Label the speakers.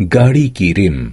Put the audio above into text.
Speaker 1: गाड़ी की रिम।